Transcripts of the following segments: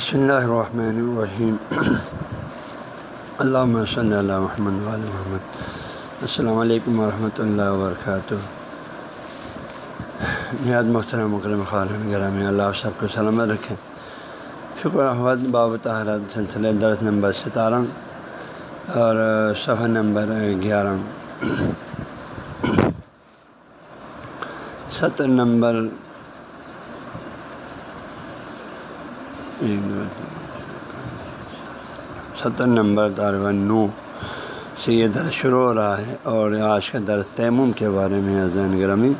بسم اللہ الرحمن الرحیم۔ علامہ صلی اللہ محمد علیہ محمد۔ السلام علیکم ورحمۃ اللہ وبرکاتہ۔ نہایت محترم مکرم خارن گرامی اللہ آپ سب کو سلامت رکھیں۔ شکر احمد باب تحرت سلسلہ درس نمبر ستارہ اور صفحہ نمبر گیارہ۔ ستر نمبر ستر نمبر طالباً نو سے یہ درس شروع ہو رہا ہے اور آج کا درس تیمم کے بارے میں زین گرمی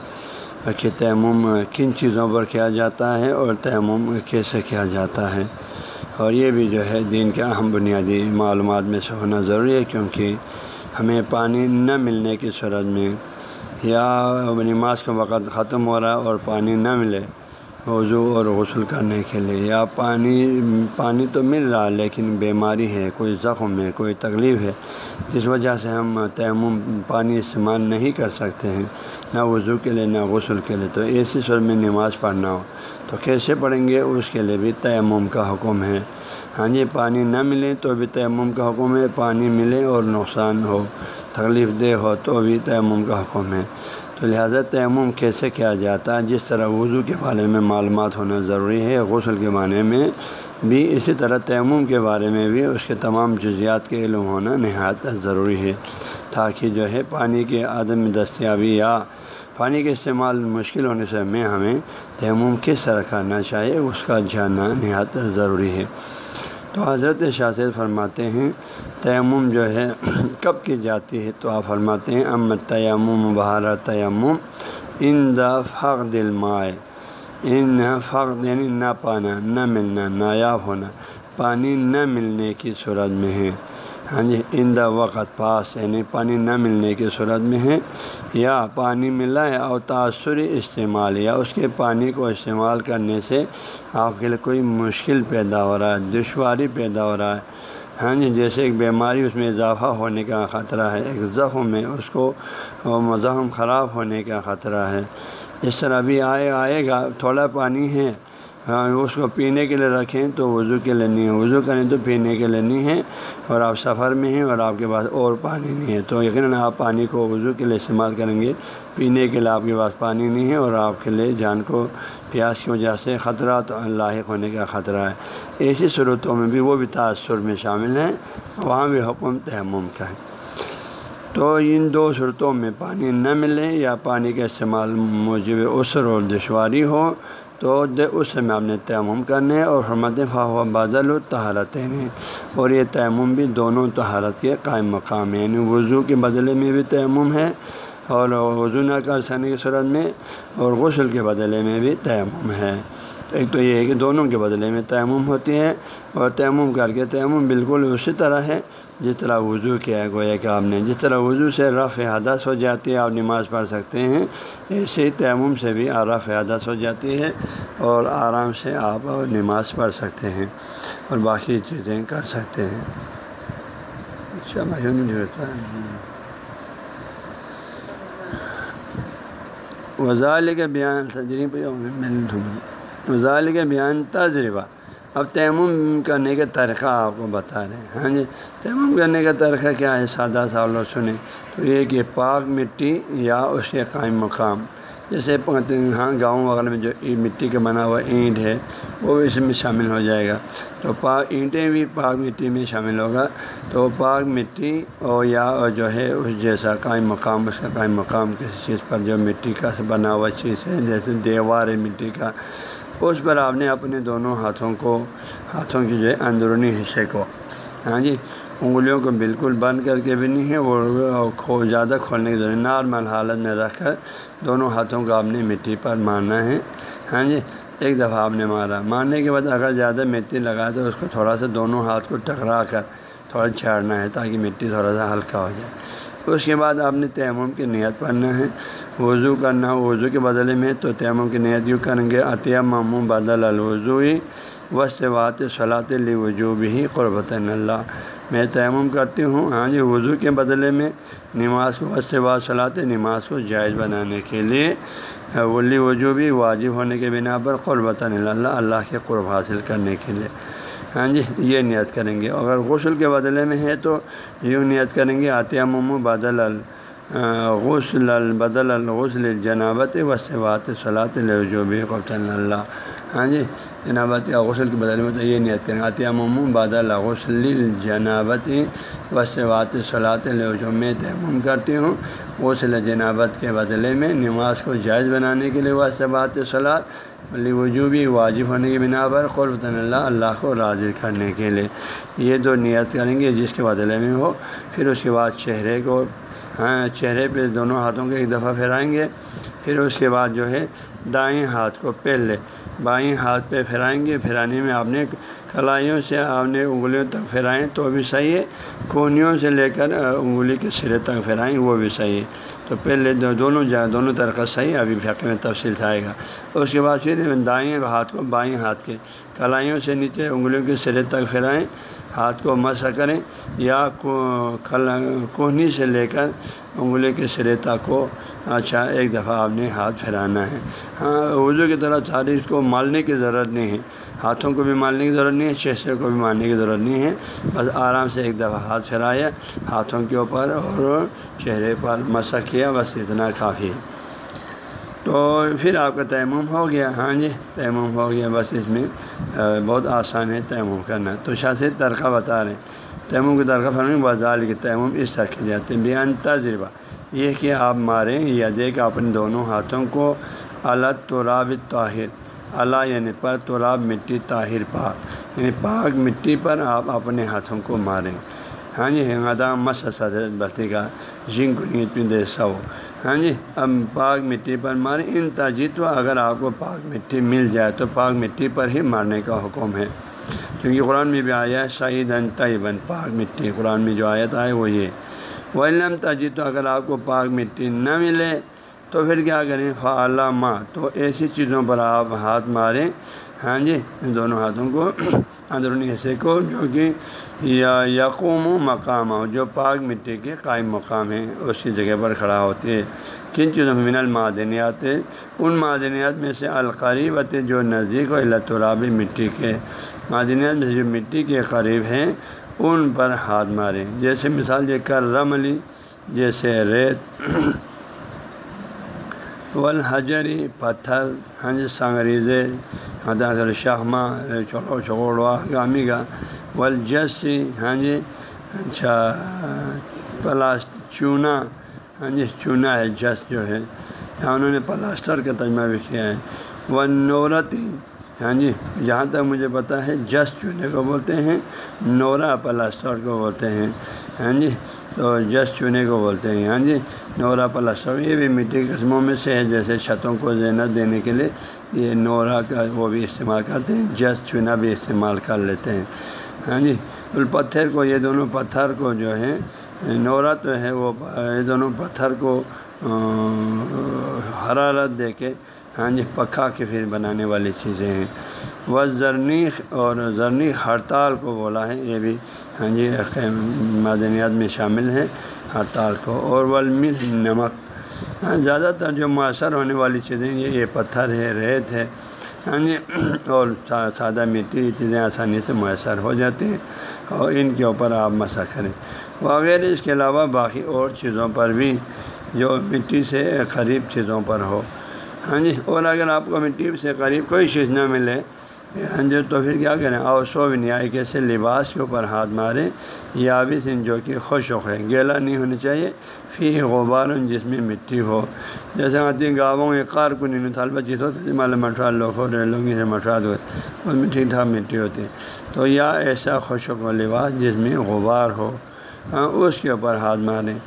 کہ تیمم کن چیزوں پر کیا جاتا ہے اور تیمم کیسے کیا جاتا ہے اور یہ بھی جو ہے دین کے اہم بنیادی معلومات میں سے ہونا ضروری ہے کیونکہ ہمیں پانی نہ ملنے کی صورت میں یا نماز کا وقت ختم ہو رہا ہے اور پانی نہ ملے وضو اور غسل کرنے کے لیے۔ یا پانی پانی تو مل رہا لیکن بیماری ہے، کوئی زخم ہے، کوئی تکلیف ہے، جس وجہ سے ہم تیمم پانی استعمال نہیں کر سکتے ہیں، نہ وضو کے لیے، نہ غسل کے لیے۔ تو ایسی سر میں نماز پڑھنا ہو، تو کیسے پڑھیں گے؟ اس کے لیے بھی تیمم کا حکم ہے۔ ہاں جی پانی نہ ملے تو بھی تیمم کا حکم ہے، پانی ملے اور نقصان ہو، تکلیف دہ ہو تو بھی تیمم کا حکم ہے۔ تو لہٰذا تیمم کیسے کیا جاتا ہے؟ جس طرح وضو کے بارے میں معلومات ہونا ضروری ہے، غسل کے بارے میں بھی اسی طرح تیمم کے بارے میں بھی اس کے تمام جزیات کے علم ہونا نہایت ضروری ہے۔ تاکہ جو ہے پانی کے عدم دستیابی یا پانی کے استعمال مشکل ہونے سے میں ہمیں تیمم کس طرح کرنا چاہیے، اس کا جاننا نہایت ضروری ہے۔ تو حضرت شاست فرماتے ہیں، تیمم جو ہے، کب کی جاتی ہے؟ تو آپ فرماتے ہیں ام تیمم بہار تیمم ان دا فق دل مائے ان فق یعنی نہ پانا، نہ ملنا، نایاب ہونا۔ پانی نہ ملنے کی صورت میں ہے۔ ہاں جی ان دا وقت پاس یعنی پانی نہ ملنے کی صورت میں ہے۔ یا پانی ملا ہے اور تاثری استعمال یا اس کے پانی کو استعمال کرنے سے آپ کے لیے کوئی مشکل پیدا ہو رہا ہے، دشواری پیدا ہو رہا ہے۔ ہاں جی جیسے ایک بیماری اس میں اضافہ ہونے کا خطرہ ہے، ایک زخم ہے اس کو زخم خراب ہونے کا خطرہ ہے۔ اس طرح بھی آئے آئے گا، تھوڑا پانی ہے ہاں، اس کو پینے کے لیے رکھیں تو وضو کے لیے نہیں ہے وضو کریں تو پینے کے لیے نہیں ہے اور آپ سفر میں ہیں اور آپ کے پاس اور پانی نہیں ہے۔ تو یقیناً آپ پانی کو وضو کے لیے استعمال کریں گے۔ پینے کے لیے آپ کے پاس پانی نہیں ہے اور آپ کے لیے جان کو پیاس کی وجہ سے خطرات لاحق ہونے کا خطرہ ہے۔ ایسی صورتوں میں بھی وہ بھی تأثر میں شامل ہیں۔ وہاں بھی حکم تیمم کا ہے۔ تو ان دو صورتوں میں پانی نہ ملے یا پانی کا استعمال موجب عسر اور دشواری ہو تو اس سے میں آپ نے تیمم کرنے اور حرمت فاو بادل و تہارت اور یہ تیمم بھی دونوں تہارت کے قائم مقام ہیں۔ یعنی وضو کے بدلے میں بھی تیمم ہے اور وضو نہ کر سکنے کی صورت میں اور غسل کے بدلے میں بھی تیمم ہے۔ ایک تو یہ ہے کہ دونوں کے بدلے میں تیمم ہوتی ہے اور تیمم کر کے تیمم بالکل اسی طرح ہے۔ جس طرح وضو کیا ہے، گویا کہ آپ نے جس طرح وضو سے رف حدث ہو جاتی ہے، آپ نماز پڑھ سکتے ہیں۔ ایسے ہی تیمم سے بھی رف حدث ہو جاتی ہے اور آرام سے آپ نماز پڑھ سکتے ہیں اور باقی چیزیں کر سکتے ہیں۔ اچھا وزال کے بیان وزال کے بیان تجربہ۔ اب تیمم کرنے کا طریقہ آپ کو بتا رہے ہیں۔ ہاں جی تیمم کرنے کا طریقہ کیا ہے؟ سادہ سا لوگ سنیں۔ تو یہ کہ پاک مٹی یا اس کے قائم مقام۔ جیسے ہاں گاؤں وغیرہ میں جو مٹی کا بنا ہوا اینٹ ہے، وہ اس میں شامل ہو جائے گا۔ تو پاک اینٹیں بھی پاک مٹی میں شامل ہوگا۔ تو پاک مٹی اور یا جو ہے، اس جیسا قائم مقام، اس کا قائم مقام کسی چیز پر جو مٹی کا بنا ہوا چیز ہے، جیسے دیوار ہے مٹی کا۔ اس پر آپ نے اپنے دونوں ہاتھوں کو، ہاتھوں کی جو ہے اندرونی حصے کو ہاں جی انگلیوں کو بالکل بند کر کے بھی نہیں ہے اور کھو، زیادہ کھولنے کی ضرورت، نارمل حالت میں رکھ کر دونوں ہاتھوں کو آپ نے مٹی پر مارنا ہے ہاں جی ایک دفعہ آپ نے مارا۔ مارنے کے بعد اگر زیادہ مٹی لگائے تو اس کو تھوڑا سا دونوں ہاتھ کو ٹکرا کر تھوڑا چھاڑنا ہے تاکہ مٹی تھوڑا سا ہلکا ہو جائے۔ اس کے بعد آپ نے تیمم کی نیت پڑھنا ہے۔ وضو کرنا، وضو کے بدلے میں تو تیمم کی نیت یوں کریں گے۔ عطیہ ماموں بدل الوضوئی وسط وات صلاۃ لی وجوب ہی قربت اللہ۔ میں تیمم کرتی ہوں۔ ہاں جی وضو کے بدلے میں نماز کو وسط وات صلاح نماز کو جائز بنانے کے لیے ولی وجوبی واجب ہونے کے بنا پر قربت اللہ اللہ کے قرب حاصل کرنے کے لیے۔ ہاں جی یہ نیت کریں گے۔ اگر غسل کے بدلے میں ہے تو یوں نیت کریں گے عطیہ ممو بدل ال غسل البدل الغسل جنابت وسوات صلاۃ الجوبی قبط اللہ ہاں جی جنابت یا غسل کے بدلے میں تو یہ نیت کریں، عطیہ ممو بدل غسل جنابت وسوات صلاۃ الجو میں تیمم کرتی ہوں۔ غسل جنابت کے بدلے میں نماز کو جائز بنانے کے لیے وسبات صلاح ولی وجوبی واجب ہونے کی بنا پر قربۃ اللہ اللہ کو راضی کرنے کے لیے۔ یہ دو نیت کریں گے، جس کے بدلے میں ہو، پھر اس کے بعد چہرے کو ہاں، چہرے پہ دونوں ہاتھوں کو ایک دفعہ پھیرائیں گے، پھر اس کے بعد جو ہے دائیں ہاتھ کو پہلے بائیں ہاتھ پہ پھیرائیں گے، پھیرانے میں آپ نے کلائیوں سے آپ نے انگلیوں تک پھیرائیں تو بھی صحیح ہے، کونیوں سے لے کر انگلی کے سرے تک پھیرائیں وہ بھی صحیح ہے۔ تو پہلے دونوں جا، دونوں طرح صحیح ابھی فقے میں تفصیل سے آئے گا۔ اس کے بعد پھر دائیں ہاتھ کو، بائیں ہاتھ کے کلائیوں سے نیچے انگلیوں کے سرے تک پھیرائیں۔ ہاتھ کو مسح کریں یا کوہنی سے لے کر انگلی کے سرے تک کو اچھا ایک دفعہ آپ نے ہاتھ پھیرانا ہے۔ ہاں وضو کی طرح ساری اس کو مالنے کی ضرورت نہیں ہے۔ ہاتھوں کو بھی مالنے کی ضرورت نہیں ہے، چہرے کو بھی مالنے کی ضرورت نہیں ہے۔ بس آرام سے ایک دفعہ ہاتھ پھیرایا ہاتھوں کے اوپر اور چہرے پر مسح کیا، بس اتنا کافی ہے۔ تو پھر آپ کا تیمم ہو گیا۔ ہاں جی تیمم ہو گیا۔ بس اس میں بہت آسان ہے تیمم کرنا۔ تو شاہ سے ترقہ بتا رہے ہیں۔ تیمم کی ترقہ فرمیں بازال کے تیمم اس طرح کے جاتے ہیں۔ بیان تجربہ یہ کہ آپ ماریں یا دے کہ اپنے دونوں ہاتھوں کو اللہ تراب طاہر۔ اللہ یعنی پر تراب مٹی طاہر پاک یعنی پاک مٹی پر آپ اپنے ہاتھوں کو ماریں۔ ہاں جی ہنگادام مس صدرت بستی کا جن کو دے سو ہاں جی اب پاک مٹی پر ماریں ان تجیت و اگر آپ کو پاک مٹی مل جائے تو پاک مٹی پر ہی مارنے کا حکم ہے کیونکہ قرآن میں بھی آیا ہے شہید ان طیبن پاک مٹی قرآن میں جو آیت آئے وہ یہ وہ علم تجیت اگر آپ کو پاک مٹی نہ ملے تو پھر کیا کریں فعلہ ماں تو ایسی چیزوں پر آپ ہاتھ ماریں ہاں جی دونوں ہاتھوں کو اندرونی حصے کو جو کہ یا یقوم و مقام ہو جو پاک مٹی کے قائم مقام ہیں، اسی جگہ پر کھڑا ہوتے ہیں۔ کن چیزوں میں من المعدنیات ان معدنیات میں سے القریبت جو نزدیک ہو اللہ ترابی مٹی کے معدنیات میں سے جو مٹی کے قریب ہیں، ان پر ہاتھ ماریں جیسے مثال یہ کر رملی جیسے ریت والحجری پتھر ہاں جی سنگریزے حداثر شہمہ چوڑو چوڑوا گامی کا ولجسی ہاں جی اچھا پلاس چونا ہاں جی چونا ہے، جس جو ہے. یہاں انہوں نے پلاسٹر کا تجمہ بھی کیا ہے. وہ نورتی ہاں جی جہاں تک مجھے پتا ہے، جس چونے کو بولتے ہیں، نورا پلاسٹر کو بولتے ہیں. ہاں جی تو جس چونے کو بولتے ہیں ہاں جی نورا پلاسٹر یہ بھی مٹی قسموں میں سے ہے جیسے چھتوں کو زینت دینے کے لیے یہ نورا کا وہ بھی استعمال کرتے ہیں، جس چونا بھی استعمال کر لیتے ہیں۔ ہاں جی پتھر کو، یہ دونوں پتھر کو جو ہے نورا تو ہے وہ، یہ دونوں پتھر کو حرارت دے کے ہاں جی پکا کے پھر بنانے والی چیزیں ہیں۔ وہ زرنیخ اور زرنیخ ہڑتال کو بولا ہے، یہ بھی ہاں جی معدنیات میں شامل ہیں ہڑتال کو، اور ولمل نمک۔ ہاں زیادہ تر جو میسر ہونے والی چیزیں یہ یہ پتھر ہے، ریت ہے۔ ہاں جی اور سادہ مٹی چیزیں آسانی سے میسر ہو جاتی ہیں اور ان کے اوپر آپ مسا کریں۔ وغیرہ اس کے علاوہ باقی اور چیزوں پر بھی جو مٹی سے قریب چیزوں پر ہو۔ ہاں جی اور اگر آپ کو مٹی سے قریب کوئی چیز نہ ملے ہاں جی تو پھر کیا کریں؟ اور سو نیا کیسے لباس کے اوپر ہاتھ ماریں؟ یا بھی سن جو کہ خوش ہے گیلا نہیں ہونی چاہیے۔ فی غبار جس میں مٹی ہو۔ جیسے آتی گاؤں کے کار کو نہیں تھال بچی تو مال مٹھا لوگ ہو رہے لوگ سے مٹھا دو اس میں ٹھیک ٹھاک مٹی ہوتی ہے۔ تو یا ایسا خوش و لباس جس میں غبار ہو ہاں اس کے اوپر ہاتھ ماریں۔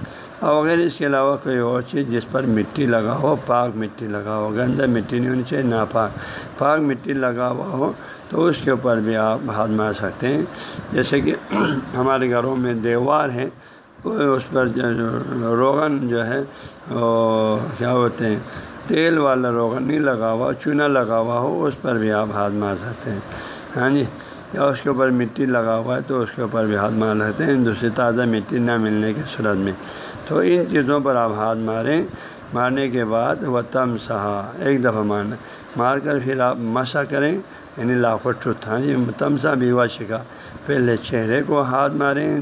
اور اگر اس کے علاوہ کوئی اور چیز جس پر مٹی لگا ہو، پاک مٹی لگا ہو، گندہ مٹی نہیں ہونی چاہیے، ناپاک، پاک مٹی لگا ہوا ہو، تو اس کے اوپر بھی آپ ہاتھ مار سکتے ہیں۔ جیسے کہ ہمارے گھروں میں دیوار ہے اس پر روغن جو ہے، وہ کیا ہوتے ہیں، تیل والا روغن نہیں لگا ہوا، چونا لگا ہوا ہو، اس پر بھی آپ ہاتھ مار سکتے ہیں۔ ہاں جی؟ یا اس کے اوپر مٹی لگا ہوا ہے تو اس کے اوپر بھی ہاتھ مار سکتے ہیں دوسری تازہ مٹی نہ ملنے کی صورت میں۔ تو ان چیزوں پر آپ ہاتھ ماریں۔ مارنے کے بعد وہ تم سہا ایک دفعہ مارنا مار کر پھر آپ مسا کریں یعنی لاکھوں ٹوت یہ تمسا بھی ہوا شکا۔ پہلے چہرے کو ہاتھ ماریں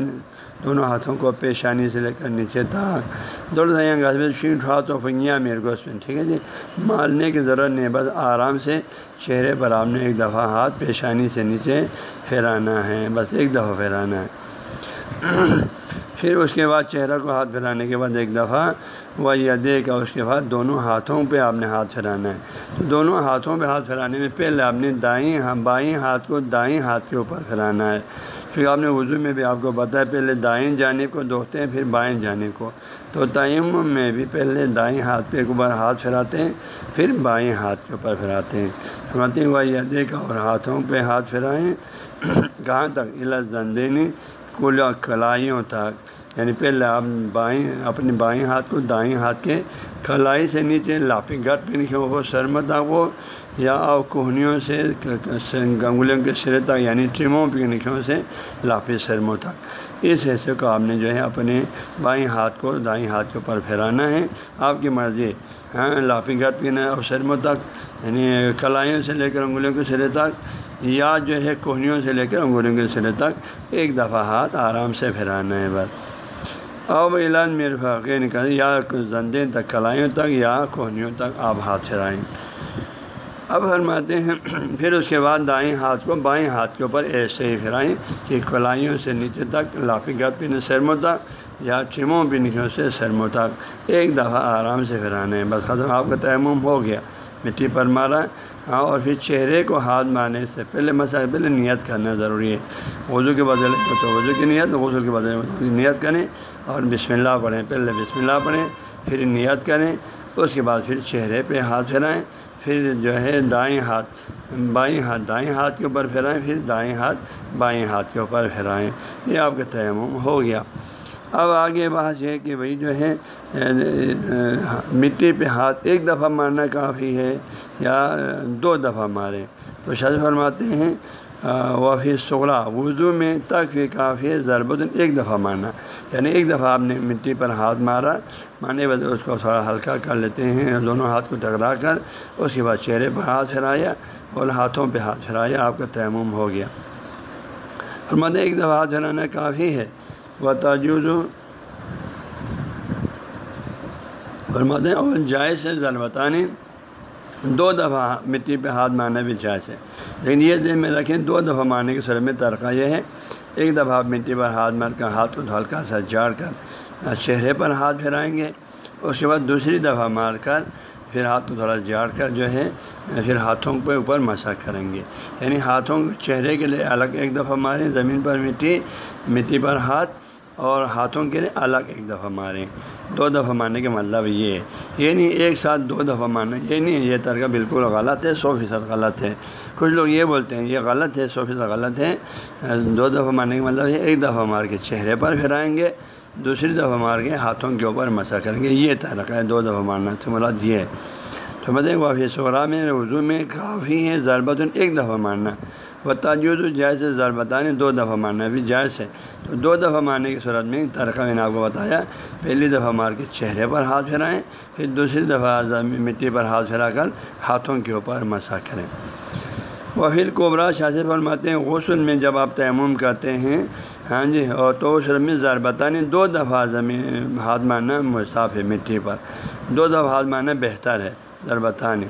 دونوں ہاتھوں کو پیشانی سے لے کر نیچے تک۔ دوڑ دیں شیٹ ہوا تو پنگیا میرے کو اس میں، ٹھیک ہے جی؟ مارنے کی ضرورت نہیں، بس آرام سے چہرے پر آپ نے ایک دفعہ ہاتھ پیشانی سے نیچے پھیرانا ہے، بس ایک دفعہ پھیرانا ہے۔ پھر اس کے بعد چہرہ کو ہاتھ پھیرانے کے بعد ایک دفعہ وہ دے کا اس کے بعد دونوں ہاتھوں پہ آپ نے ہاتھ پھیرانا ہے۔ تو دونوں ہاتھوں پہ ہاتھ پھیرانے میں پہلے آپ نے دائیں ہاں، بائیں ہاتھ کو دائیں ہاتھ کے اوپر پھیرانا ہے۔ پھر آپ نے وضو میں بھی آپ کو بتایا، پہلے دائیں جانب کو دھوتے ہیں، پھر بائیں جانب کو۔ تو تعیم میں بھی پہلے دائیں ہاتھ پہ اوپر ہاتھ پھیراتے ہیں، پھر بائیں ہاتھ کے اوپر پھیراتے ہیں۔ فرماتے ہوا یہ دیکھا اور ہاتھوں پہ ہاتھ پھیرائیں کہاں تک؟ زندینی کل کلائیوں تک۔ یعنی پہلے آپ بائیں، اپنی بائیں ہاتھ کو دائیں ہاتھ کے کلائی سے نیچے، لاپی گٹ پہ لکھے وہ سرمت وہ یا کوہنیوں سے گنگلیوں کے سرے تک یعنی ٹریموں پکنکوں سے لاپی سرموں تک۔ اس حصے کو آپ نے جو ہے اپنے بائیں ہاتھ کو، دائیں ہاتھ کے اوپر پھیرانا ہے۔ آپ کی مرضی ہاں لاپی گھٹ پینا اور سرموں تک یعنی کلائیوں سے لے کر انگلیوں کے سرے تک، یا جو ہے کوہنیوں سے لے کر انگلیوں کے سرے تک ایک دفعہ ہاتھ آرام سے پھیرانا ہے بس۔ اب اعلان میرے فرقے نکال یا زندیں تک، کلائیوں تک یا کوہنیوں تک آپ ہاتھ پھیرائیں اب فرماتے ہیں، پھر اس کے بعد دائیں ہاتھ کو بائیں ہاتھ کے اوپر ایسے ہی پھرائیں کہ کلائیوں سے نیچے تک، لافی گھر پینے سرموں تک یا چموں پنکھیوں سے سرموں تک ایک دفعہ آرام سے پھرانے ہیں۔ بس ختم، آپ کا تیمم ہو گیا، مٹی پر مارا ہاں اور پھر چہرے کو ہاتھ مارنے سے پہلے مسئلہ پہلے نیت کرنا ضروری ہے۔ وضو کے بدلے تو وضو کی نیت، غسل کے بدلے نیت کریں، اور بسم اللہ پڑھیں۔ پہلے بسم اللہ پڑھیں، پھر نیت کریں، اس کے بعد پھر چہرے پہ ہاتھ پھیرائیں۔ پھر جو ہے دائیں ہاتھ، بائیں ہاتھ، دائیں ہاتھ کے اوپر پھیرائیں پھر دائیں ہاتھ، بائیں ہاتھ کے اوپر پھیرائیں یہ آپ کا تیمم ہو گیا۔ اب آگے بحث یہ کہ بھائی جو ہے، مٹی پہ ہاتھ ایک دفعہ مارنا کافی ہے یا دو دفعہ ماریں۔ تو شاذ فرماتے ہیں وفی سغرا وضو میں تک بھی کافی ہے ضربت ایک دفعہ مارنا یعنی ایک دفعہ آپ نے مٹی پر ہاتھ مارا، مارنے بعد اس کو تھوڑا ہلکا کر لیتے ہیں، دونوں ہاتھ کو ٹکرا کر، اس کے بعد چہرے پر ہاتھ پھیرایا اور ہاتھوں پہ ہاتھ پھیرایا، آپ کا تیمم ہو گیا۔ اور مد ایک دفعہ ہاتھ پھیرانا کافی ہے۔ وہ تجوز اور مدیں اور جائز سے ضربتانی دو دفعہ مٹی پہ ہاتھ مارنا بھی جائز ہے۔ لیکن یہ ذہن میں رکھیں، دو دفعہ مارنے کی صورت میں ترقہ یہ ہے۔ ایک دفعہ آپ مٹی پر ہاتھ مار کر ہاتھ کو ہلکا سا جاڑ کر چہرے پر ہاتھ پھیرائیں گے۔ اس کے بعد دوسری دفعہ مار کر پھر ہاتھ کو تھوڑا جاڑ کر جو ہے، پھر ہاتھوں کے اوپر مسا کریں گے۔ یعنی ہاتھوں چہرے کے لیے الگ ایک دفعہ ماریں، زمین پر مٹی مٹی پر ہاتھ اور ہاتھوں کے لیے الگ ایک دفعہ ماریں۔ دو دفعہ مارنے کا مطلب یہ ہے۔ یہ نہیں ایک ساتھ دو دفعہ مارنا یہ نہیں ہے، یہ طرح بالکل غلط ہے، سو فیصد غلط ہے۔ کچھ لوگ یہ بولتے ہیں، یہ غلط ہے، سو فیصد غلط ہے۔ دو دفعہ مارنے کا مطلب ہے، ایک دفعہ مار کے چہرے پر پھرائیں گے، دوسری دفعہ مار کے ہاتھوں کے اوپر مسا کریں گے۔ یہ طریقہ ہے، دو دفعہ مارنا سے مراد یہ ہے۔ تو مطلب وافی سورا میں اردو میں کافی ہے ضربت ایک دفعہ مارنا وہ تاجود جائز ضربتان دو دفعہ مارنا بھی جائز ہے۔ تو دو دفعہ مارنے کی صورت میں ترقہ میں نے آپ کو بتایا، پہلی دفعہ مار کے چہرے پر ہاتھ پھیرائیں، پھر دوسری دفعہ مٹی پر ہاتھ پھیرا کر ہاتھوں کے اوپر مسا کریں۔ وہ پھر کوبرا شاذ فرماتے ہیں، غسل میں جب آپ تیمم کرتے ہیں ہاں جی اور تو اس میں ضربتانی دو دفعہ زمین ہاتھ مارنا مصاف ہے مٹی پر۔ دو دفعہ ہاتھ مارنا بہتر ہے۔ ضربتانی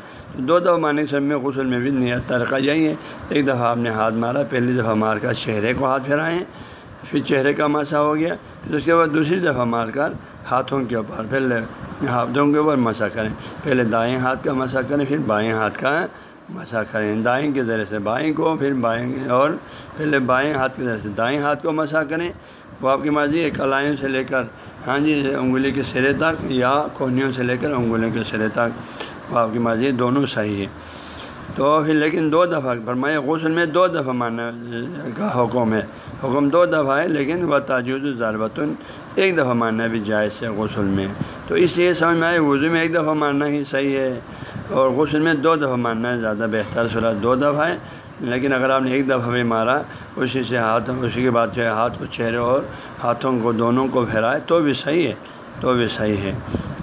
دو دفعہ مارنے کے میں غسل میں بھی نیت ترقہ یہی ہے. ایک دفعہ آپ نے ہاتھ مارا، پہلی دفعہ مار کر چہرے کو ہاتھ پھیرائیں پھر چہرے کا مسا ہو گیا، پھر اس کے بعد دوسری دفعہ مار کر ہاتھوں کے اوپر پہلے ہاتھوں کے اوپر مسا کریں. پہلے دائیں ہاتھ کا مسا کریں، پھر بائیں ہاتھ کا مسا کریں. دائیں کے ذریعے سے بائیں کو، پھر بائیں اور پہلے بائیں ہاتھ کے ذریعے سے دائیں ہاتھ کو مسا کریں. وہ آپ کی مرضی ہے کلائیوں سے لے کر ہاں جی انگلی کے سرے تک یا کوہنیوں سے لے کر انگلیوں کے سرے تک. وہ آپ کی مرضی دونوں صحیح ہے تو پھر لیکن دو دفعہ فرمائے غسل میں دو دفعہ ماننا کا حکم ہے۔ حکم دو دفعہ ہے لیکن وہ تاجود ضربتن ایک دفعہ ماننا بھی جائز ہے غسل میں۔ تو اس لیے سمجھ میں آئے وضو میں ایک دفعہ ماننا ہی صحیح ہے اور غسل میں دو دفعہ مارنا ہے زیادہ بہتر صورت دو دفعہ ہے لیکن اگر آپ نے ایک دفعہ بھی مارا، اسی سے ہاتھ، اسی کے بعد جو ہے ہاتھ کو چہرے اور ہاتھوں کو دونوں کو پھیرائے تو بھی صحیح ہے، تو بھی صحیح ہے۔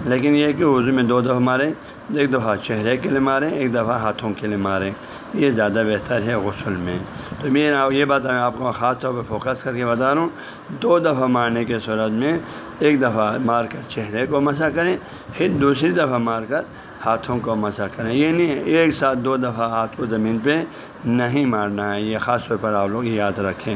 لیکن یہ کہ وضو میں دو دفعہ ماریں، ایک دفعہ چہرے کے لیے ماریں، ایک دفعہ ہاتھوں کے لیے ماریں۔ یہ زیادہ بہتر ہے غسل میں۔ تو میں یہ بات میں آپ کو خاص طور پہ فوکس کر کے بتا رہا ہوں۔ دو دفعہ مارنے کے صورت میں ایک دفعہ مار کر چہرے کو مسا کریں، پھر دوسری دفعہ مار کر ہاتھوں کو مسا کریں۔ یہ نہیں ایک ساتھ دو دفعہ ہاتھ کو زمین پہ نہیں مارنا ہے۔ یہ خاص طور پر آپ لوگ یاد رکھیں۔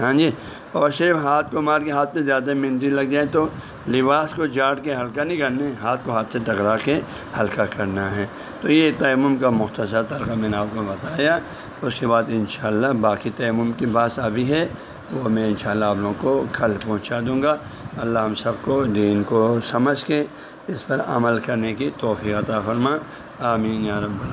ہاں جی اور صرف ہاتھ کو مار کے ہاتھ پہ زیادہ مہندی لگ جائے تو لباس کو جاڑ کے ہلکا نہیں کرنا ہاتھ کو ہاتھ سے ٹکرا کے ہلکا کرنا ہے۔ تو یہ تیمم کا مختصر طرقہ میں نے آپ کو بتایا۔ اس کے بعد انشاءاللہ باقی تیمم کی بات ابھی ہے۔ وہ میں انشاءاللہ آپ لوگوں کو کل پہنچا دوں گا۔ اللہ ہم سب کو دین کو سمجھ کے اس پر عمل کرنے کی توفیع عطا فرما۔ آمین یا رب